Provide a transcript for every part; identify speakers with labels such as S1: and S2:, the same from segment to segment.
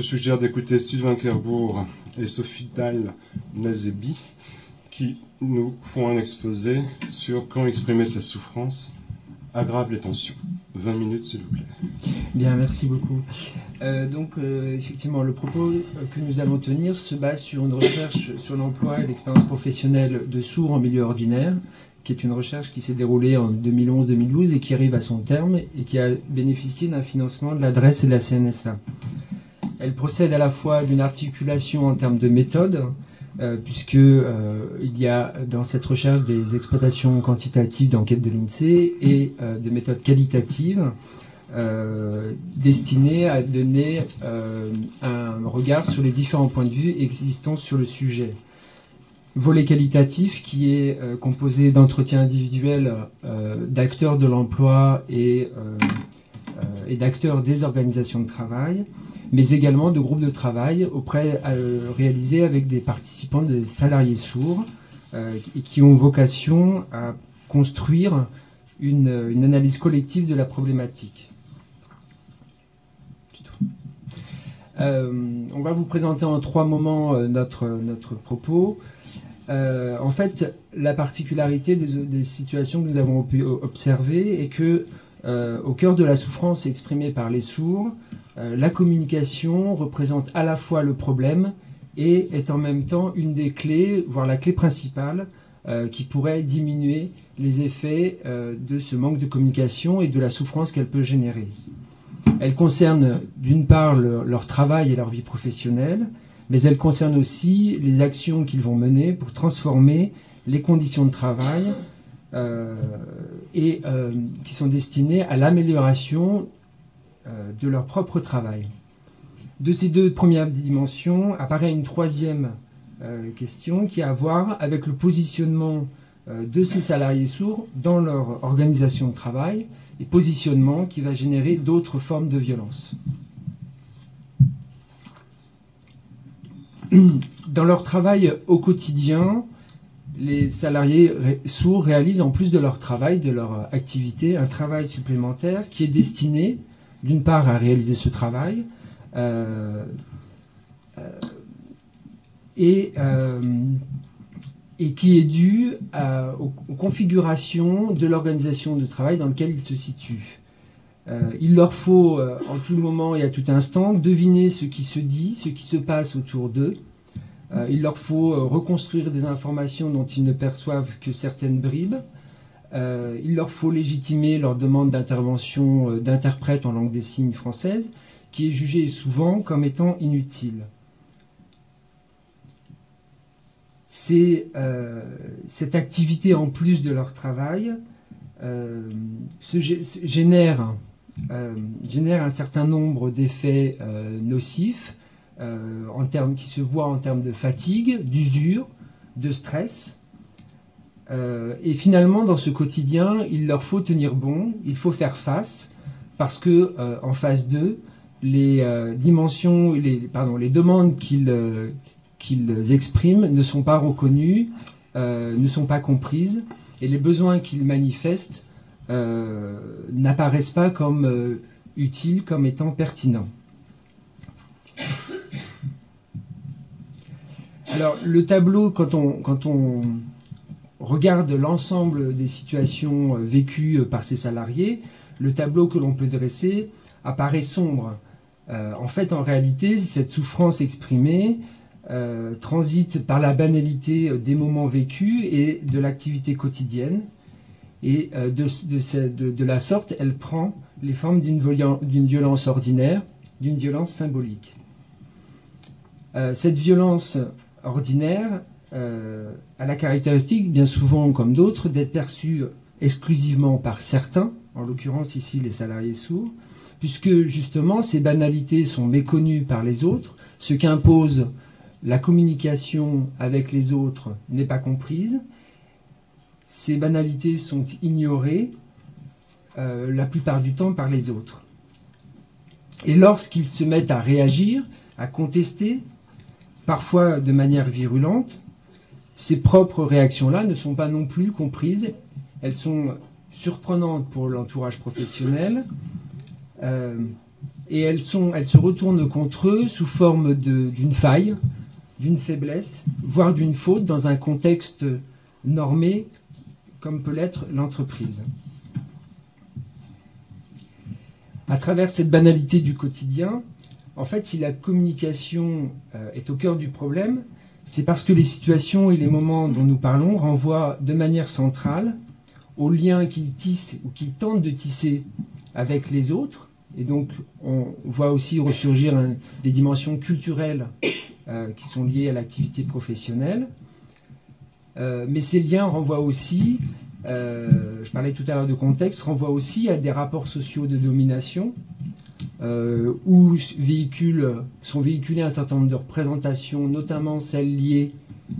S1: je suggère d'écouter Sylvain Kerbourg et Sophie Dal Nazebi qui nous font un exposé sur quand exprimer sa souffrance aggrave les tensions. 20 minutes, s'il vous plaît.
S2: Bien, merci beaucoup. Euh, donc, euh, effectivement, le propos que nous allons tenir se base sur une recherche sur l'emploi et l'expérience professionnelle de sourds en milieu ordinaire, qui est une recherche qui s'est déroulée en 2011-2012 et qui arrive à son terme et qui a bénéficié d'un financement de l'adresse et de la CNSA. Elle procède à la fois d'une articulation en termes de méthode, euh, puisque euh, il y a dans cette recherche des exploitations quantitatives d'enquête de l'INSEE et euh, des méthodes qualitatives destinées à donner un regard sur les différents points de vue existants sur le sujet. Volet qualitatif qui est composé d'entretiens individuels d'acteurs de l'emploi et, et d'acteurs des organisations de travail mais également de groupes de travail auprès, euh, réalisés avec des participants, des salariés sourds, euh, qui ont vocation à construire une, analyse collective de la problématique. Euh, on va vous présenter en trois moments notre, notre propos. en fait, la particularité des, des, situations que nous avons pu observer est que, au cœur de la souffrance exprimée par les sourds, euh, la communication représente à la fois le problème et est en même temps une des clés, voire la clé principale, euh, qui pourrait diminuer les effets euh, de ce manque de communication et de la souffrance qu'elle peut générer. Elle concerne d'une part leur travail et leur vie professionnelle, mais elle concerne aussi les actions qu'ils vont mener pour transformer les conditions de travail et qui sont destinées à l'amélioration euh, de leur propre travail. De ces deux premières dimensions apparaît une troisième euh, question qui a à voir avec le positionnement euh, de ces salariés sourds dans leur organisation de travail et positionnement qui va générer d'autres formes de violence. Dans leur travail au quotidien, les salariés sourds réalisent en plus de leur travail, de leur activité, un travail supplémentaire qui est destiné d'une part, à réaliser ce travail, euh, euh, euh, et, qui est dû aux, configurations de l'organisation de travail dans laquelle ils se situent. il leur faut en tout moment et à tout instant deviner ce qui se dit, ce qui se passe autour d'eux. Il leur faut reconstruire des informations dont ils ne perçoivent que certaines bribes. Euh, il leur faut légitimer leur demande d'intervention euh, d'interprète en langue des signes française, qui est jugée souvent comme étant inutile. Euh, cette activité en plus de leur travail génère, un certain nombre d'effets nocifs en termes, qui se voient en termes de fatigue, d'usure, de stress, euh, et finalement, dans ce quotidien, il leur faut tenir bon, il faut faire face, parce que euh, en face d'eux, les euh, dimensions, les, pardon, les demandes qu'ils expriment ne sont pas reconnues, ne sont pas comprises, et les besoins qu'ils manifestent n'apparaissent pas comme utiles, comme étant pertinents. Alors, le tableau, quand on, regarde l'ensemble des situations euh, vécues euh, par ces salariés, le tableau que l'on peut dresser apparaît sombre. Euh, en fait, en réalité, cette souffrance exprimée transite par la banalité des moments vécus et de l'activité quotidienne. Et de, la sorte, elle prend les formes d'une violence ordinaire, d'une violence symbolique. cette violence ordinaire, euh, a la caractéristique, bien souvent comme d'autres, d'être perçue exclusivement par certains, en l'occurrence ici les salariés sourds, puisque justement ces banalités sont méconnues par les autres, ce qu'impose la communication avec les autres n'est pas comprise, ces banalités sont ignorées euh, la plupart du temps par les autres. Et lorsqu'ils se mettent à réagir, à contester, parfois de manière virulente, ces propres réactions-là ne sont pas non plus comprises. Elles sont surprenantes pour l'entourage professionnel. Euh, et elles, se retournent contre eux sous forme d'une faille, d'une faiblesse, voire d'une faute dans un contexte normé comme peut l'être l'entreprise. À travers cette banalité du quotidien, en fait, si la communication euh, est au cœur du problème, c'est parce que les situations et les moments dont nous parlons renvoient de manière centrale aux liens qu'ils tissent ou qu'ils tentent de tisser avec les autres. Et donc, on voit aussi ressurgir des dimensions culturelles euh, qui sont liées à l'activité professionnelle. Euh, mais ces liens renvoient aussi, je parlais tout à l'heure de contexte, renvoient aussi à des rapports sociaux de domination où sont véhiculées un certain nombre de représentations, notamment celles liées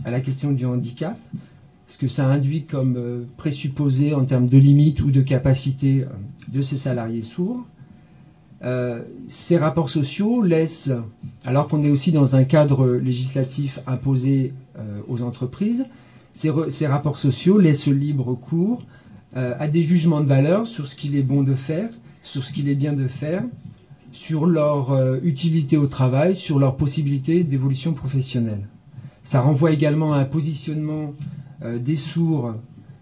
S2: à la question du handicap, ce que ça induit comme présupposé en termes de limites ou de capacité de ces salariés sourds. Euh, ces rapports sociaux laissent, alors qu'on est aussi dans un cadre législatif imposé euh, aux entreprises, ces, rapports sociaux laissent libre cours euh, à des jugements de valeur sur ce qu'il est bon de faire, sur ce qu'il est bien de faire, sur leur utilité au travail, sur leur possibilité d'évolution professionnelle. Ça renvoie également à un positionnement des sourds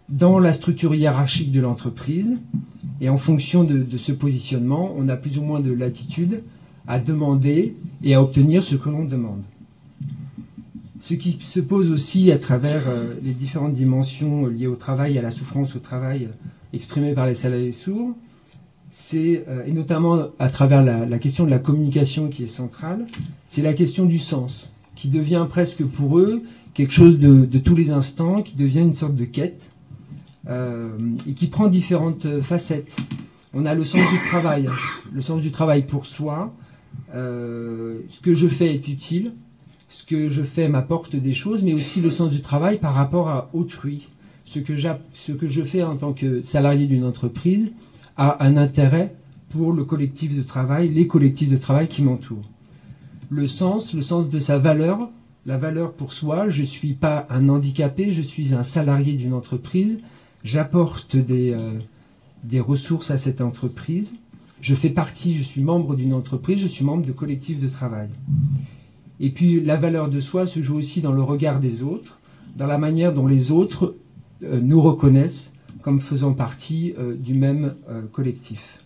S2: dans la structure hiérarchique de l'entreprise, et en fonction de, ce positionnement, on a plus ou moins de latitude à demander et à obtenir ce que l'on demande. Ce qui se pose aussi à travers euh, les différentes dimensions liées au travail à la souffrance au travail euh, exprimées par les salariés sourds, c'est, euh, et notamment à travers la, question de la communication qui est centrale, c'est la question du sens, qui devient presque pour eux quelque chose de tous les instants, qui devient une sorte de quête, euh, et qui prend différentes facettes. On a le sens du travail, le sens du travail pour soi. Euh, ce que je fais est utile, ce que je fais m'apporte des choses, mais aussi le sens du travail par rapport à autrui. Ce que, ce que je fais en tant que salarié d'une entreprise a un intérêt pour le collectif de travail, les collectifs de travail qui m'entourent. Le sens, le sens de sa valeur, la valeur pour soi, je ne suis pas un handicapé, je suis un salarié d'une entreprise, j'apporte des, euh, des ressources à cette entreprise, je fais partie, je suis membre d'une entreprise, je suis membre de collectifs de travail. Et puis la valeur de soi se joue aussi dans le regard des autres, dans la manière dont les autres euh, nous reconnaissent comme faisant partie euh, du même collectif.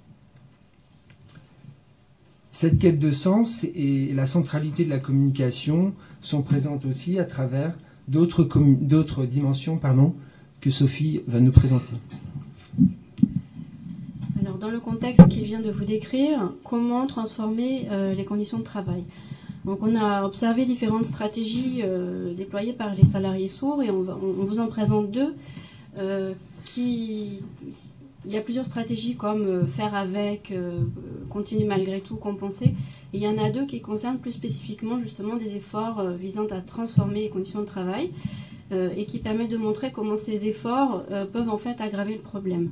S2: Cette quête de sens et la centralité de la communication sont présentes aussi à travers d'autres dimensions pardon, que Sophie va nous présenter.
S3: Alors, dans le contexte qu'il vient de vous décrire, comment transformer euh, les conditions de travail? Donc on a observé différentes stratégies euh, déployées par les salariés sourds et on, vous en présente deux. Euh, il y a plusieurs stratégies comme faire avec, continuer malgré tout, compenser. Il y en a deux qui concernent plus spécifiquement justement des efforts visant à transformer les conditions de travail. Euh, et qui permet de montrer comment ces efforts euh, peuvent en fait aggraver le problème.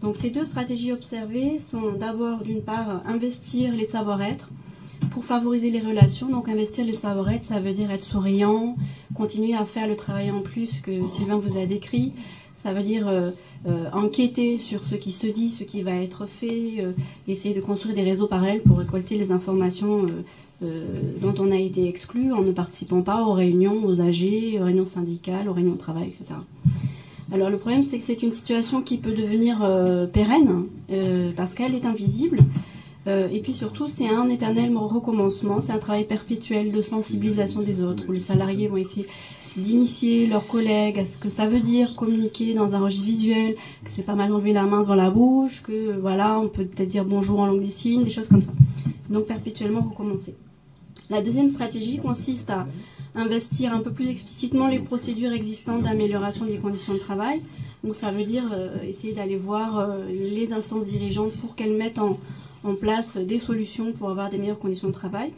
S3: Donc ces deux stratégies observées sont d'abord d'une part investir les savoir-être pour favoriser les relations. Donc investir les savoir-être, ça veut dire être souriant, continuer à faire le travail en plus que Sylvain vous a décrit. Ça veut dire euh, enquêter sur ce qui se dit, ce qui va être fait, essayer de construire des réseaux parallèles pour récolter les informations euh, dont on a été exclu en ne participant pas aux réunions, aux AG, aux réunions syndicales, aux réunions de travail, etc. Alors le problème, c'est que c'est une situation qui peut devenir euh, pérenne euh, parce qu'elle est invisible. Et puis surtout, c'est un éternel recommencement, c'est un travail perpétuel de sensibilisation des autres, où les salariés vont essayer d'initier leurs collègues à ce que ça veut dire communiquer dans un registre visuel, que c'est pas mal d'enlever la main devant la bouche, que voilà, on peut peut-être dire bonjour en langue des signes, des choses comme ça. Donc perpétuellement recommencer. La deuxième stratégie consiste à investir un peu plus explicitement les procédures existantes d'amélioration des conditions de travail. Donc ça veut dire euh, essayer d'aller voir euh, les instances dirigeantes pour qu'elles mettent en, place des solutions pour avoir des meilleures conditions de travail.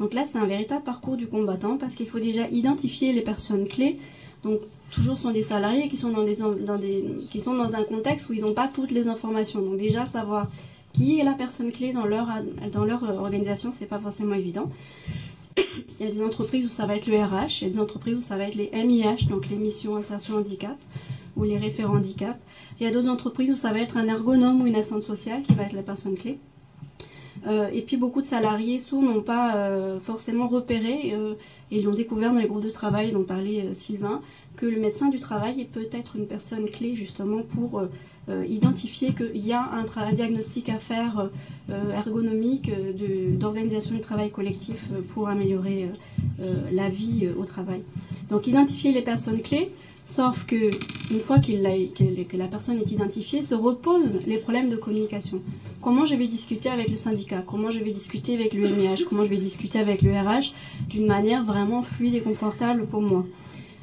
S3: Donc là, c'est un véritable parcours du combattant parce qu'il faut déjà identifier les personnes clés. Donc toujours sont des salariés qui sont dans, des, qui sont dans un contexte où ils n'ont pas toutes les informations. Donc déjà savoir qui est la personne clé dans leur, dans leur euh, organisation, c'est pas forcément évident. Il y a des entreprises où ça va être le RH, il y a des entreprises où ça va être les MIH, donc les missions insertion handicap, ou les référents handicap. Il y a d'autres entreprises où ça va être un ergonome ou une assistante sociale qui va être la personne clé. Et puis beaucoup de salariés sourds n'ont pas forcément repéré et l'ont découvert dans les groupes de travail dont parlait Sylvain, que le médecin du travail est peut-être une personne clé justement pour euh, identifier qu'il y a un, diagnostic à faire euh, ergonomique euh, d'organisation du travail collectif pour améliorer la vie au travail. Donc identifier les personnes clés, sauf que une fois que la personne est identifiée, se reposent les problèmes de communication. Comment je vais discuter avec le syndicat? Comment je vais discuter avec le MIH Comment je vais discuter avec le RH d'une manière vraiment fluide et confortable pour moi?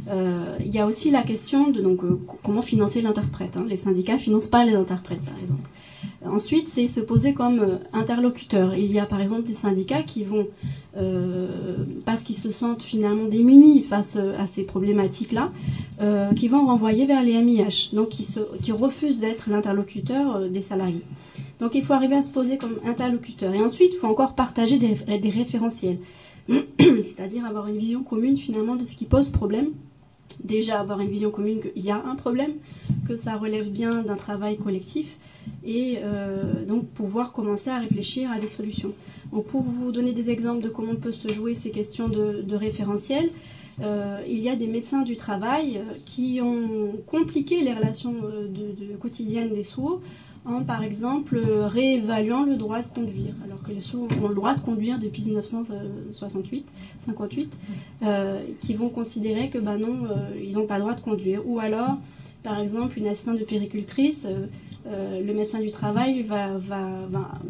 S3: Euh, il y a aussi la question de euh, comment financer l'interprète. Hein. Les syndicats financent pas les interprètes, par exemple. Ensuite, c'est se poser comme euh, interlocuteur. Il y a par exemple des syndicats qui vont, parce qu'ils se sentent finalement démunis face à ces problématiques-là, qui vont renvoyer vers les MIH, donc qui refusent d'être l'interlocuteur des salariés. Donc il faut arriver à se poser comme interlocuteur. Et ensuite, il faut encore partager des, référentiels, c'est-à-dire avoir une vision commune finalement de ce qui pose problème déjà avoir une vision commune qu'il y a un problème, que ça relève bien d'un travail collectif, et euh, donc pouvoir commencer à réfléchir à des solutions. pour vous donner des exemples de comment peut se jouer ces questions de, référentiel, euh, il y a des médecins du travail euh, qui ont compliqué les relations de, quotidiennes des sourds en, par exemple, réévaluant le droit de conduire, alors que les sourds ont le droit de conduire depuis 1968, 58, euh, qui vont considérer que, bah non, euh, ils n'ont pas le droit de conduire. Ou alors, par exemple, une assistante de péricultrice, euh, le médecin du travail va,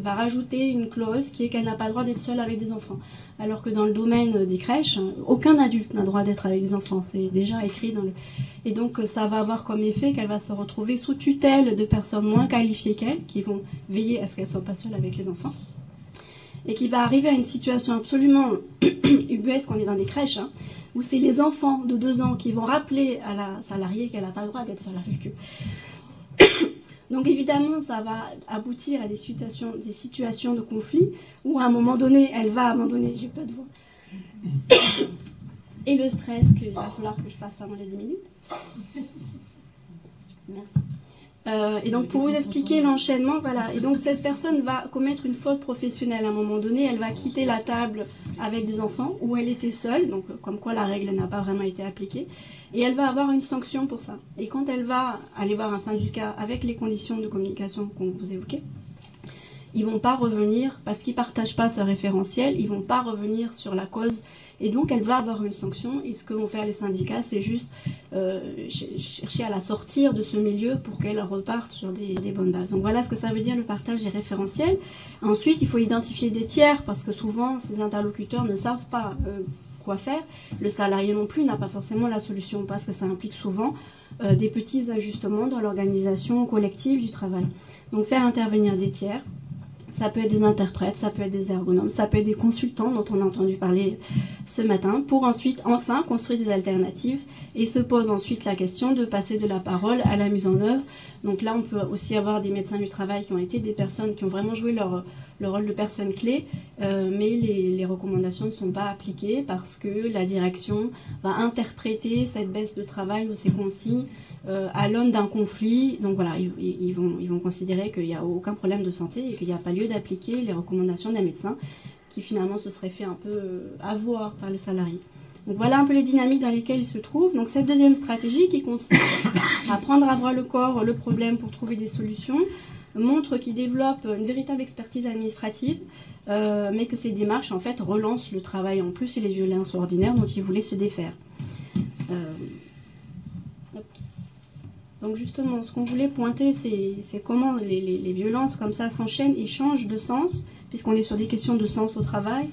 S3: rajouter une clause qui est qu'elle n'a pas le droit d'être seule avec des enfants. Alors que dans le domaine des crèches, aucun adulte n'a le droit d'être avec des enfants. C'est déjà écrit dans le... Et donc ça va avoir comme effet qu'elle va se retrouver sous tutelle de personnes moins qualifiées qu'elle, qui vont veiller à ce qu'elle soit pas seule avec les enfants. Et qui va arriver à une situation absolument ubuesque, on est dans des crèches, hein, où c'est les enfants de deux ans qui vont rappeler à la salariée qu'elle n'a pas le droit d'être seule avec eux. Donc évidemment, ça va aboutir à des situations, des situations de conflit où à un moment donné, elle va abandonner, j'ai pas de voix, et le stress qu'il va falloir que je fasse avant les 10 minutes. Merci. Euh, et donc pour vous expliquer l'enchaînement, voilà. Et donc cette personne va commettre une faute professionnelle à un moment donné. Elle va quitter la table avec des enfants où elle était seule, donc comme quoi la règle n'a pas vraiment été appliquée. Et elle va avoir une sanction pour ça. Et quand elle va aller voir un syndicat avec les conditions de communication qu'on vous évoquait, ils vont pas revenir parce qu'ils partagent pas ce référentiel. Ils vont pas revenir sur la cause et donc, elle va avoir une sanction. Et ce que vont faire les syndicats, c'est juste euh, chercher à la sortir de ce milieu pour qu'elle reparte sur des, bonnes bases. Donc, voilà ce que ça veut dire le partage des référentiels. Ensuite, il faut identifier des tiers parce que souvent, ces interlocuteurs ne savent pas euh, quoi faire. Le salarié non plus n'a pas forcément la solution parce que ça implique souvent euh, des petits ajustements dans l'organisation collective du travail. Donc, faire intervenir des tiers ça peut être des interprètes, ça peut être des ergonomes, ça peut être des consultants dont on a entendu parler ce matin, pour ensuite enfin construire des alternatives et se pose ensuite la question de passer de la parole à la mise en œuvre. Donc là, on peut aussi avoir des médecins du travail qui ont été des personnes qui ont vraiment joué leur, rôle de personne clé, euh, mais les, recommandations ne sont pas appliquées parce que la direction va interpréter cette baisse de travail ou ces consignes à l'aune d'un conflit. Donc voilà, ils, vont, ils vont considérer qu'il n'y a aucun problème de santé et qu'il n'y a pas lieu d'appliquer les recommandations d'un médecin qui finalement se serait fait un peu euh, avoir par les salariés. Donc voilà un peu les dynamiques dans lesquelles ils se trouvent. Donc cette deuxième stratégie qui consiste à prendre à bras le corps le problème pour trouver des solutions montre qu'ils développent une véritable expertise administrative, euh, mais que ces démarches en fait relancent le travail en plus et les violences ordinaires dont ils voulaient se défaire. Donc justement, ce qu'on voulait pointer, c'est comment les, violences comme ça s'enchaînent et changent de sens, puisqu'on est sur des questions de sens au travail.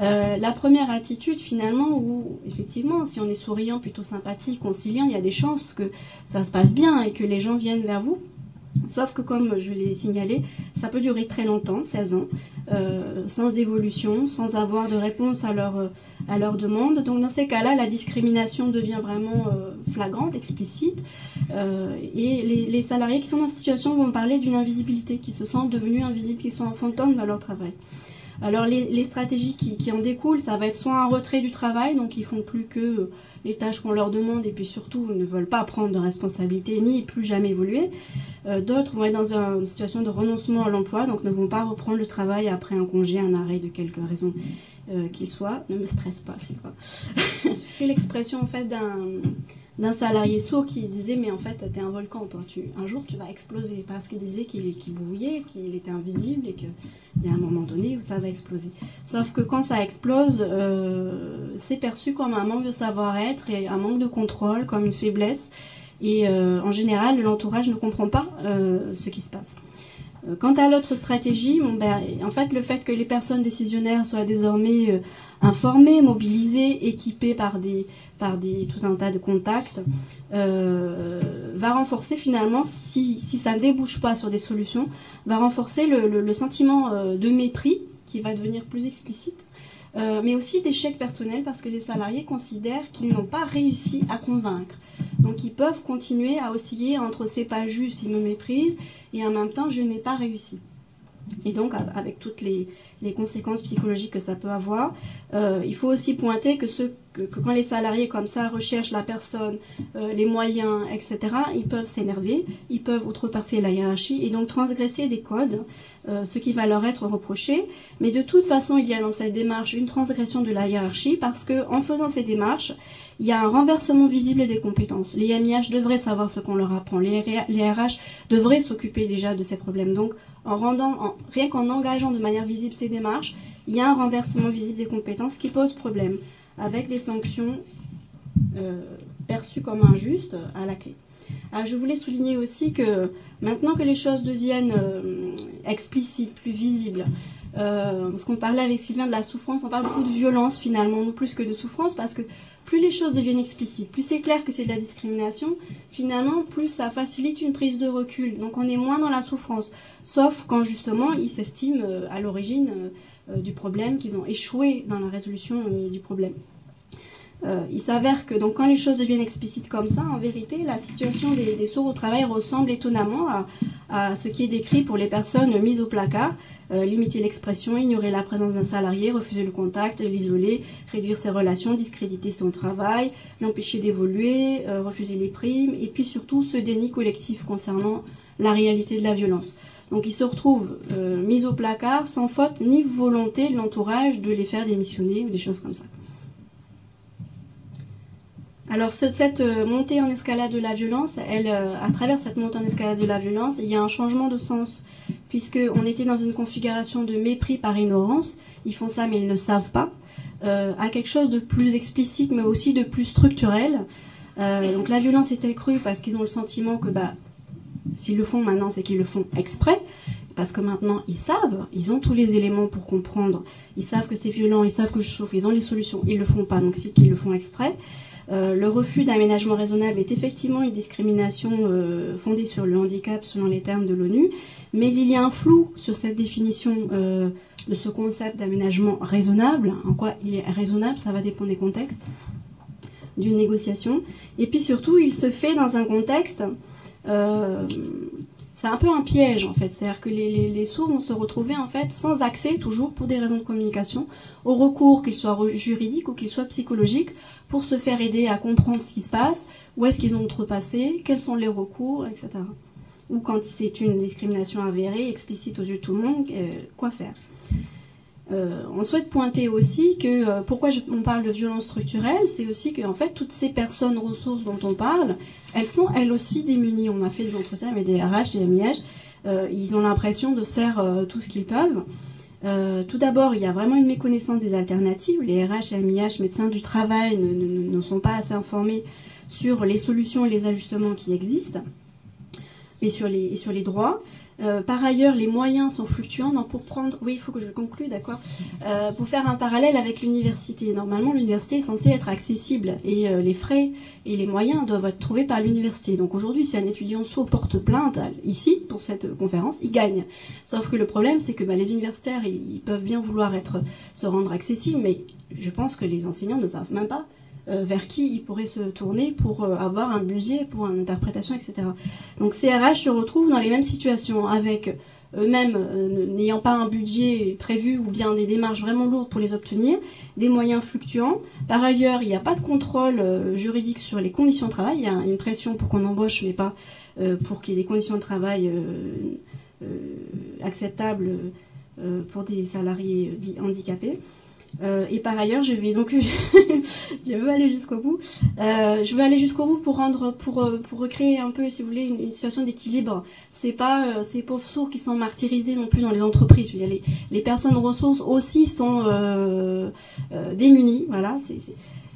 S3: Euh, la première attitude, finalement, où effectivement, si on est souriant, plutôt sympathique, conciliant, il y a des chances que ça se passe bien et que les gens viennent vers vous. Sauf que, comme je l'ai signalé, ça peut durer très longtemps, 16 ans, euh, sans évolution, sans avoir de réponse à leur, à leur demande. Donc, dans ces cas-là, la discrimination devient vraiment euh, flagrante, explicite. Euh, et les, salariés qui sont dans cette situation vont parler d'une invisibilité, qui se sentent devenus invisibles, qui sont en fantôme dans leur travail. Alors les, stratégies qui, en découlent, ça va être soit un retrait du travail, donc ils font plus que les tâches qu'on leur demande et puis surtout ne veulent pas prendre de responsabilité ni plus jamais évoluer. Euh, d'autres vont être dans une situation de renoncement à l'emploi, donc ne vont pas reprendre le travail après un congé, un arrêt de quelque raison euh, qu'il soit. Ne me stresse pas, c'est quoi. J'ai l'expression en fait d'un salarié sourd qui disait mais en fait tu es un volcan toi tu un jour tu vas exploser parce qu'il disait qu'il qu bouillait qu'il était invisible et qu'il y a un moment donné où ça va exploser sauf que quand ça explose euh, c'est perçu comme un manque de savoir-être et un manque de contrôle comme une faiblesse et euh, en général l'entourage ne comprend pas ce qui se passe Quant à l'autre stratégie, ben, en fait, le fait que les personnes décisionnaires soient désormais informées, mobilisées, équipées par tout un tas de contacts, euh, va renforcer finalement, si, ça ne débouche pas sur des solutions, va renforcer le, sentiment euh, de mépris qui va devenir plus explicite, euh, mais aussi d'échec personnel parce que les salariés considèrent qu'ils n'ont pas réussi à convaincre. Donc ils peuvent continuer à osciller entre c'est pas juste, ils me méprisent, et en même temps je n'ai pas réussi. Et donc avec toutes les, conséquences psychologiques que ça peut avoir. Euh, il faut aussi pointer que, quand les salariés comme ça recherchent la personne, euh, les moyens, etc., ils peuvent s'énerver, ils peuvent outrepasser la hiérarchie et donc transgresser des codes, euh, ce qui va leur être reproché. Mais de toute façon, il y a dans cette démarche une transgression de la hiérarchie parce que en faisant ces démarches, il y a un renversement visible des compétences. Les MIH devraient savoir ce qu'on leur apprend. Les, les RH devraient s'occuper déjà de ces problèmes. Donc, en rendant, rien qu'en engageant de manière visible ces démarches, il y a un renversement visible des compétences qui pose problème, avec des sanctions euh, perçues comme injustes à la clé. je voulais souligner aussi que maintenant que les choses deviennent euh, explicites, plus visibles, euh, parce qu'on parlait avec Sylvain de la souffrance, on parle beaucoup de violence finalement, non plus que de souffrance, parce que plus les choses deviennent explicites, plus c'est clair que c'est de la discrimination, finalement, plus ça facilite une prise de recul. Donc on est moins dans la souffrance, sauf quand justement ils s'estiment euh, à l'origine euh, euh, du problème, qu'ils ont échoué dans la résolution du problème. il s'avère que quand les choses deviennent explicites comme ça, en vérité, la situation des, sourds au travail ressemble étonnamment à, ce qui est décrit pour les personnes mises au placard. Euh, limiter l'expression, ignorer la présence d'un salarié, refuser le contact, l'isoler, réduire ses relations, discréditer son travail, l'empêcher d'évoluer, euh, refuser les primes, et puis surtout ce déni collectif concernant la réalité de la violence. Donc ils se retrouvent euh, mis au placard sans faute ni volonté de l'entourage de les faire démissionner ou des choses comme ça. Alors cette montée en escalade de la violence, elle, à travers cette montée en escalade de la violence, il y a un changement de sens puisqu'on était dans une configuration de mépris par ignorance, ils font ça mais ils ne savent pas, euh, à quelque chose de plus explicite mais aussi de plus structurel. Euh, donc la violence est accrue parce qu'ils ont le sentiment que bah, s'ils le font maintenant, c'est qu'ils le font exprès, parce que maintenant ils savent, ils ont tous les éléments pour comprendre, ils savent que c'est violent, ils savent que je chauffe, ils ont les solutions, ils le font pas, donc c'est qu'ils le font exprès. Euh, le refus d'aménagement raisonnable est effectivement une discrimination euh, fondée sur le handicap selon les termes de l'ONU, mais il y a un flou sur cette définition euh, de ce concept d'aménagement raisonnable. En quoi il est raisonnable, ça va dépendre des contextes d'une négociation. Et puis surtout, il se fait dans un contexte c'est un peu un piège en fait. C'est-à-dire que les, sourds vont se retrouver en fait sans accès, toujours pour des raisons de communication, au recours, qu'il soit juridique ou qu'il soit psychologique, pour se faire aider à comprendre ce qui se passe, où est-ce qu'ils ont outrepassé, quels sont les recours, etc. Ou quand c'est une discrimination avérée, explicite aux yeux de tout le monde, euh, quoi faire. Euh, on souhaite pointer aussi que euh, pourquoi on parle de violence structurelle, c'est aussi que en fait toutes ces personnes ressources dont on parle, elles sont elles aussi démunies. On a fait des entretiens avec des RH, des MIH, euh, ils ont l'impression de faire tout ce qu'ils peuvent. tout d'abord, il y a vraiment une méconnaissance des alternatives. Les RH et MIH, médecins du travail, ne, sont pas assez informés sur les solutions et les ajustements qui existent et sur les, et sur les droits. Euh, par ailleurs, les moyens sont fluctuants. Donc pour prendre, oui, il faut que je conclue, d'accord. Euh, pour faire un parallèle avec l'université, normalement l'université est censée être accessible et euh, les frais et les moyens doivent être trouvés par l'université. Donc aujourd'hui, si un étudiant soit porte plainte ici pour cette conférence, il gagne. Sauf que le problème, c'est que bah, les universitaires, ils, peuvent bien vouloir se rendre accessibles, mais je pense que les enseignants ne savent même pas vers qui ils pourraient se tourner pour euh, avoir un budget, pour une interprétation, etc. Donc CRH se retrouve dans les mêmes situations avec eux-mêmes euh, n'ayant pas un budget prévu ou bien des démarches vraiment lourdes pour les obtenir, des moyens fluctuants. Par ailleurs, il n'y a pas de contrôle euh, juridique sur les conditions de travail. Il y a une pression pour qu'on embauche, mais pas euh, pour qu'il y ait des conditions de travail acceptables pour des salariés handicapés. Euh, et par ailleurs, je donc, je veux aller jusqu'au bout. Euh, je veux aller jusqu'au bout pour rendre, pour euh, pour recréer un peu, si vous voulez, une, situation d'équilibre. C'est pas ces pauvres sourds qui sont martyrisés non plus dans les entreprises. Les, personnes ressources aussi sont démunies. Voilà,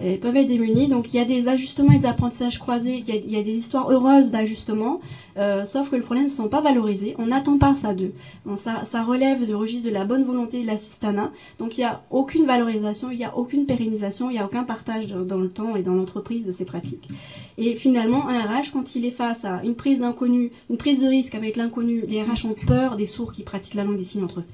S3: ils peuvent être démunis. Donc il y a des ajustements et des apprentissages croisés, il y a, des histoires heureuses d'ajustement, euh, sauf que le problème ne sont pas valorisés. On n'attend pas ça d'eux. Ça, relève du registre de la bonne volonté de l'assistanat. Donc il n'y a aucune valorisation, il n'y a aucune pérennisation, il n'y a aucun partage dans, le temps et dans l'entreprise de ces pratiques. Et finalement, un RH, quand il est face à une prise d'inconnu, une prise de risque avec l'inconnu, les RH ont peur des sourds qui pratiquent la langue des signes entre eux.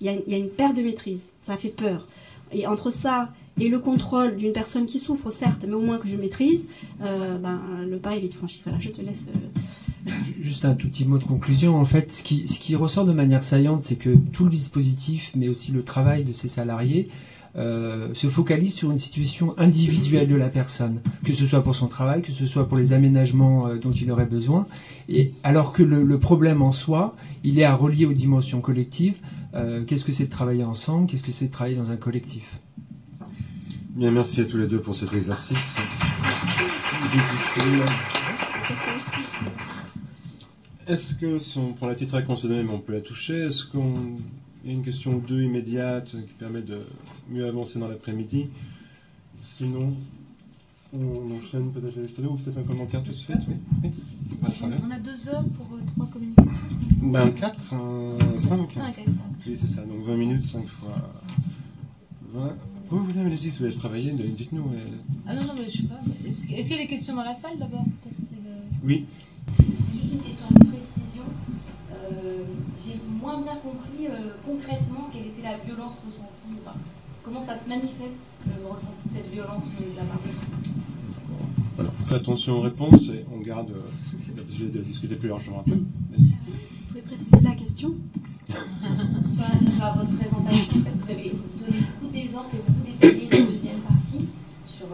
S3: Il y a une perte de maîtrise. Ça fait peur. Et entre ça et le contrôle d'une personne qui souffre, certes, mais au moins que je maîtrise, euh, ben, le pas est vite franchi. Voilà, je te laisse.
S2: Euh. Juste un tout petit mot de conclusion. En fait, ce qui, ressort de manière saillante, c'est que tout le dispositif, mais aussi le travail de ces salariés, euh, se focalise sur une situation individuelle de la personne, que ce soit pour son travail, que ce soit pour les aménagements dont il aurait besoin, et alors que le, problème en soi, il est à relier aux dimensions collectives. Qu'est-ce que c'est de travailler ensemble Qu'est-ce que c'est de travailler dans un collectif?
S1: Bien, merci à tous les deux pour cet exercice difficile. Est-ce que, si on prend la titre qu'on se donne, mais on peut la toucher, est-ce qu'il y a une question ou deux immédiate qui permet de mieux avancer dans l'après-midi? Sinon, on enchaîne peut-être avec ou peut-être un commentaire tout de suite Oui, oui.
S4: On a deux heures pour euh, trois communications
S1: Ben, quatre, euh, cinq.
S4: Cinq,
S1: Oui, c'est ça, donc 20 minutes, cinq fois 20. Vous voulez, allez-y, si vous avez travaillé, dites-nous.
S4: Ah non, non, mais je sais pas. Est-ce qu'il y a des questions dans la salle d'abord
S1: Oui.
S5: C'est juste une question de précision. Euh, j'ai moins bien compris euh, concrètement quelle était la violence ressentie. comment ça se manifeste, le ressenti de cette violence euh, de la part des gens
S1: Alors, faites attention aux réponses et on garde la possibilité de discuter plus largement après.
S3: Vous pouvez préciser la question?
S5: Sur, votre présentation, vous avez donné beaucoup d'exemples et beaucoup détaillé dans la deuxième partie sur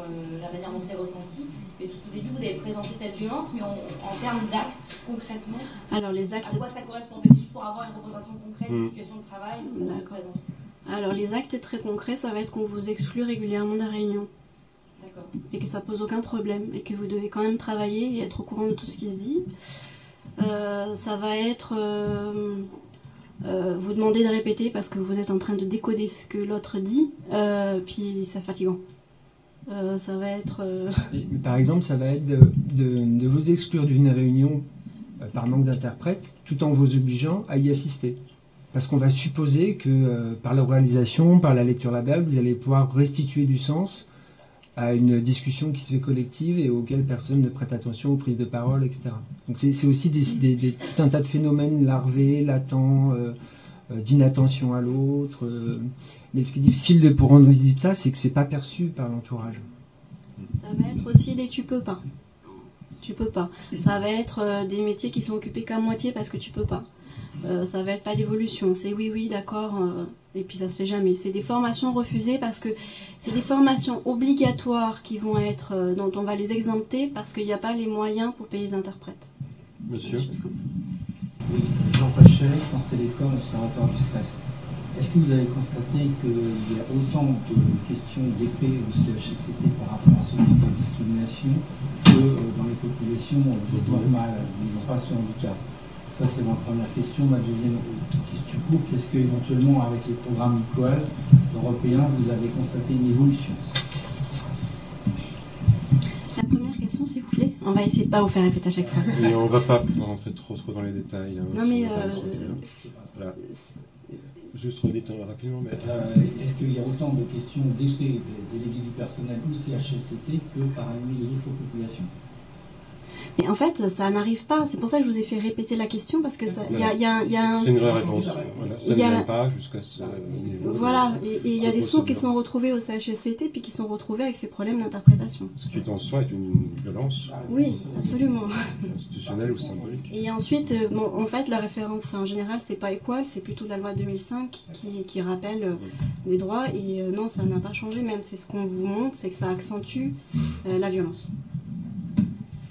S5: c'est ressenti. Mais tout au début, vous avez présenté cette violence, mais en termes d'actes, concrètement,
S3: Alors, les actes...
S5: à quoi ça correspond C'est juste pour avoir une représentation concrète des mm. situations de travail où ça se présente.
S3: Alors, les actes très concrets, ça va être qu'on vous exclut régulièrement de réunion.
S5: D'accord.
S3: Et que ça pose aucun problème, et que vous devez quand même travailler et être au courant de tout ce qui se dit. Euh, ça va être... Euh, euh, vous demandez de répéter parce que vous êtes en train de décoder ce que l'autre dit, euh, puis c'est fatigant. Euh, ça va être.
S2: Par exemple, ça va être de, vous exclure d'une réunion par manque d'interprète, tout en vous obligeant à y assister. Parce qu'on va supposer que par l'oralisation, par la lecture label, vous allez pouvoir restituer du sens à une discussion qui se fait collective et auquel personne ne prête attention aux prises de parole, etc. Donc c'est aussi tout un tas de phénomènes larvés, latents, euh, euh, d'inattention à l'autre. Euh. mais ce qui est difficile de, pour rendre visible ça, c'est que c'est pas perçu par l'entourage.
S3: Ça va être aussi des tu peux pas. Tu peux pas. Ça va être des métiers qui sont occupés qu'à moitié parce que tu peux pas. ça va être pas d'évolution. C'est oui, oui, d'accord et puis ça se fait jamais. C'est des formations refusées parce que c'est des formations obligatoires qui vont être, euh, dont on va les exempter parce qu'il n'y a pas les moyens pour payer les interprètes.
S1: Monsieur
S6: Oui, Jean Pachet, France Télécom, observatoire du stress. Est-ce que vous avez constaté qu'il y a autant de questions d'épée au CHSCT par rapport à ce type de discrimination que euh, dans les populations normales, n'ont pas ce handicap? Ça, c'est ma première question. Ma deuxième question courte, est-ce qu'éventuellement, avec les programmes ICOAL européens, vous avez constaté une évolution?
S3: La première question, s'il vous plaît. On va essayer de ne pas vous faire répéter à chaque fois.
S1: Mais on ne va pas pouvoir rentrer trop, trop dans les détails. Hein,
S3: non, mais.
S1: Euh, Juste rapidement. Mais...
S6: Euh, est-ce qu'il y a autant de questions d'épée des délégués du personnel ou CHSCT que parmi les autres populations?
S3: Et en fait, ça n'arrive pas. C'est pour ça que je vous ai fait répéter la question parce que ça, il y a, y a- y a un-
S1: C'est une vraie réponse. Voilà, ça
S3: Il
S1: ne
S3: a-
S1: vient pas jusqu'à ce niveau.
S3: Voilà, et il y a des sourds qui sont retrouvés au CHSCT puis qui sont retrouvés avec ces problèmes d'interprétation.
S1: Ce qui en soi est une violence
S3: Oui, absolument.
S1: institutionnelle ou symbolique.
S3: Et ensuite, euh, bon, en fait, la référence en général, c'est pas équal, c'est plutôt la loi 2005 qui, qui rappelle euh, des droits. Et euh, non, ça n'a pas changé, même c'est ce qu'on vous montre, c'est que ça accentue euh, la violence.